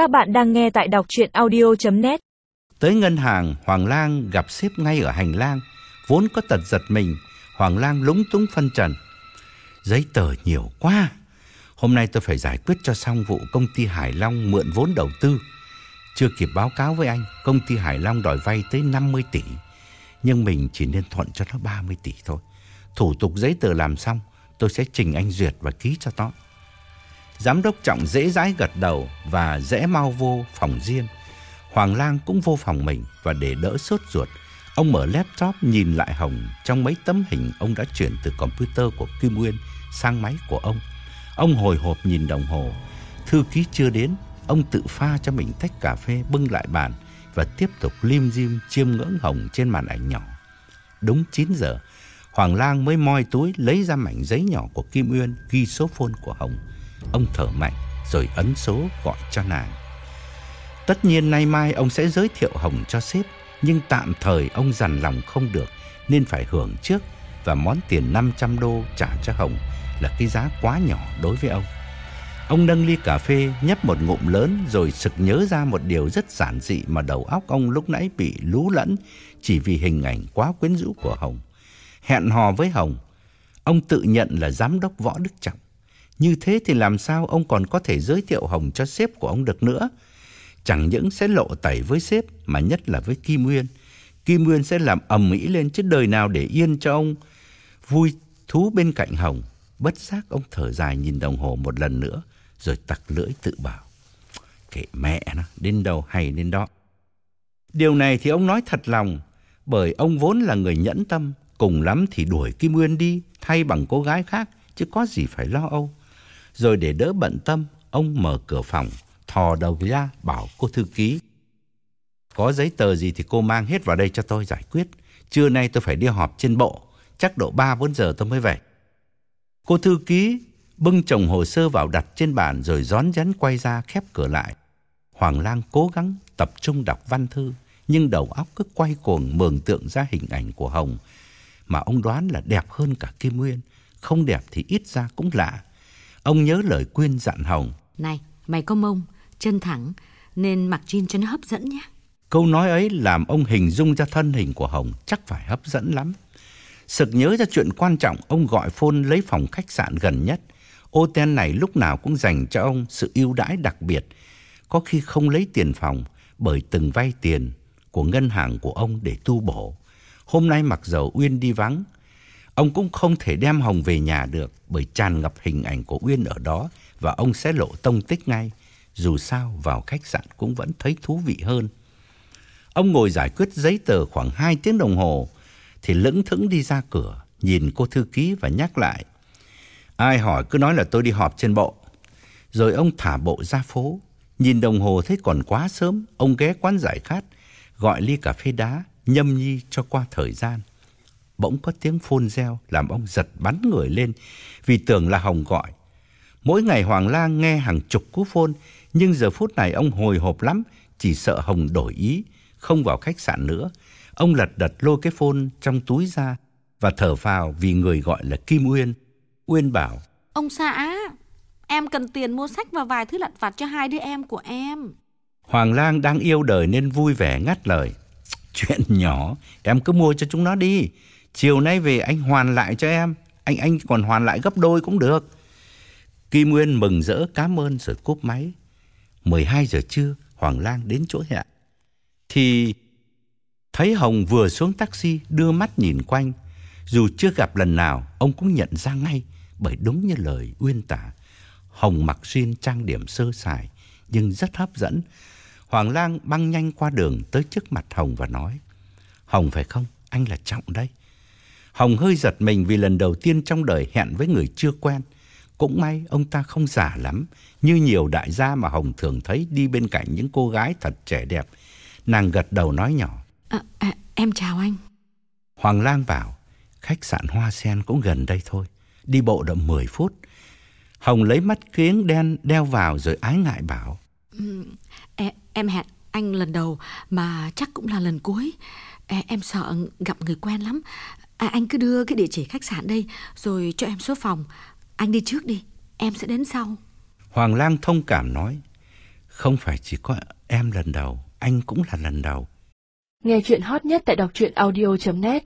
Các bạn đang nghe tại đọc chuyện audio.net Tới ngân hàng, Hoàng Lang gặp xếp ngay ở hành lang. Vốn có tật giật mình, Hoàng Lang lúng túng phân trần. Giấy tờ nhiều quá. Hôm nay tôi phải giải quyết cho xong vụ công ty Hải Long mượn vốn đầu tư. Chưa kịp báo cáo với anh, công ty Hải Long đòi vay tới 50 tỷ. Nhưng mình chỉ nên thuận cho nó 30 tỷ thôi. Thủ tục giấy tờ làm xong, tôi sẽ trình anh duyệt và ký cho nó. Giám đốc Trọng dễ dãi gật đầu và rẽ mau vô phòng riêng. Hoàng Lang cũng vô phòng mình và để đỡ sốt ruột, ông mở laptop nhìn lại Hồng trong mấy tấm hình ông đã chuyển từ computer của Kim Nguyên sang máy của ông. Ông hồi hộp nhìn đồng hồ, thư ký chưa đến, ông tự pha cho mình tách cà phê bưng lại bàn và tiếp tục lim dim chiêm ngưỡng Hồng trên màn ảnh nhỏ. Đúng 9 giờ, Hoàng Lang mới moi túi lấy ra mảnh giấy nhỏ của Kim Uyên ghi số phone của Hồng. Ông thở mạnh rồi ấn số gọi cho nàng. Tất nhiên nay mai ông sẽ giới thiệu Hồng cho sếp, nhưng tạm thời ông dằn lòng không được nên phải hưởng trước và món tiền 500 đô trả cho Hồng là cái giá quá nhỏ đối với ông. Ông nâng ly cà phê nhấp một ngụm lớn rồi sực nhớ ra một điều rất giản dị mà đầu óc ông lúc nãy bị lú lẫn chỉ vì hình ảnh quá quyến rũ của Hồng. Hẹn hò với Hồng, ông tự nhận là giám đốc Võ Đức Trọng. Như thế thì làm sao ông còn có thể giới thiệu Hồng cho sếp của ông được nữa? Chẳng những sẽ lộ tẩy với sếp mà nhất là với Kim Nguyên. Kim Nguyên sẽ làm ầm ĩ lên chứ đời nào để yên cho ông vui thú bên cạnh Hồng. Bất giác ông thở dài nhìn đồng hồ một lần nữa rồi tặc lưỡi tự bảo. Kệ mẹ nó, đến đâu hay đến đó. Điều này thì ông nói thật lòng, bởi ông vốn là người nhẫn tâm, cùng lắm thì đuổi Kim Nguyên đi thay bằng cô gái khác, chứ có gì phải lo âu. Rồi để đỡ bận tâm, ông mở cửa phòng, thò đầu ra bảo cô thư ký. Có giấy tờ gì thì cô mang hết vào đây cho tôi giải quyết. Trưa nay tôi phải đi họp trên bộ, chắc độ 3-4 giờ tôi mới về. Cô thư ký bưng chồng hồ sơ vào đặt trên bàn rồi rón rén quay ra khép cửa lại. Hoàng Lang cố gắng tập trung đọc văn thư, nhưng đầu óc cứ quay cuồng mường tượng ra hình ảnh của Hồng mà ông đoán là đẹp hơn cả Kim Nguyên, không đẹp thì ít ra cũng lạ. Ông nhớ lời Quyên dặn Hồng. Này, mày có mông, chân thẳng, nên mặc jean cho nó hấp dẫn nhé. Câu nói ấy làm ông hình dung ra thân hình của Hồng chắc phải hấp dẫn lắm. Sực nhớ ra chuyện quan trọng, ông gọi phone lấy phòng khách sạn gần nhất. Ô ten này lúc nào cũng dành cho ông sự ưu đãi đặc biệt. Có khi không lấy tiền phòng bởi từng vay tiền của ngân hàng của ông để tu bổ. Hôm nay mặc dầu Uyên đi vắng, ông cũng không thể đem Hồng về nhà được bởi tràn ngập hình ảnh của Uyên ở đó và ông sẽ lộ tông tích ngay. Dù sao vào khách sạn cũng vẫn thấy thú vị hơn. Ông ngồi giải quyết giấy tờ khoảng 2 tiếng đồng hồ thì lững thững đi ra cửa, nhìn cô thư ký và nhắc lại. Ai hỏi cứ nói là tôi đi họp trên bộ. Rồi ông thả bộ ra phố, nhìn đồng hồ thấy còn quá sớm, ông ghé quán giải khát, gọi ly cà phê đá, nhâm nhi cho qua thời gian. Bỗng có tiếng phôn reo làm ông giật bắn người lên vì tưởng là Hồng gọi. Mỗi ngày Hoàng Lang nghe hàng chục cú phôn, nhưng giờ phút này ông hồi hộp lắm, chỉ sợ Hồng đổi ý, không vào khách sạn nữa. Ông lật đật lôi cái phôn trong túi ra và thở phào vì người gọi là Kim Uyên. Uyên bảo, Ông xã, em cần tiền mua sách và vài thứ lặt vặt cho hai đứa em của em. Hoàng Lang đang yêu đời nên vui vẻ ngắt lời. Chuyện nhỏ, em cứ mua cho chúng nó đi. Chiều nay về anh hoàn lại cho em. Anh anh còn hoàn lại gấp đôi cũng được. Kim Nguyên mừng rỡ cảm ơn rồi cúp máy. 12 giờ trưa, Hoàng Lang đến chỗ hẹn. Thì thấy Hồng vừa xuống taxi đưa mắt nhìn quanh. Dù chưa gặp lần nào, ông cũng nhận ra ngay bởi đúng như lời Uyên tả. Hồng mặc jean trang điểm sơ sài nhưng rất hấp dẫn. Hoàng Lang băng nhanh qua đường tới trước mặt Hồng và nói: "Hồng phải không? Anh là Trọng đây." Hồng hơi giật mình vì lần đầu tiên trong đời hẹn với người chưa quen. Cũng may ông ta không giả lắm, như nhiều đại gia mà Hồng thường thấy đi bên cạnh những cô gái thật trẻ đẹp. Nàng gật đầu nói nhỏ. À, à, em chào anh. Hoàng Lang bảo, khách sạn Hoa Sen cũng gần đây thôi, đi bộ độ 10 phút. Hồng lấy mắt kiếng đen đeo vào rồi ái ngại bảo. Em, em hẹn anh lần đầu mà chắc cũng là lần cuối. À, Em sợ gặp người quen lắm. À, anh cứ đưa cái địa chỉ khách sạn đây rồi cho em số phòng. Anh đi trước đi, em sẽ đến sau. Hoàng Lang thông cảm nói. Không phải chỉ có em lần đầu, anh cũng là lần đầu. Nghe chuyện hot nhất tại đọc truyện audio.net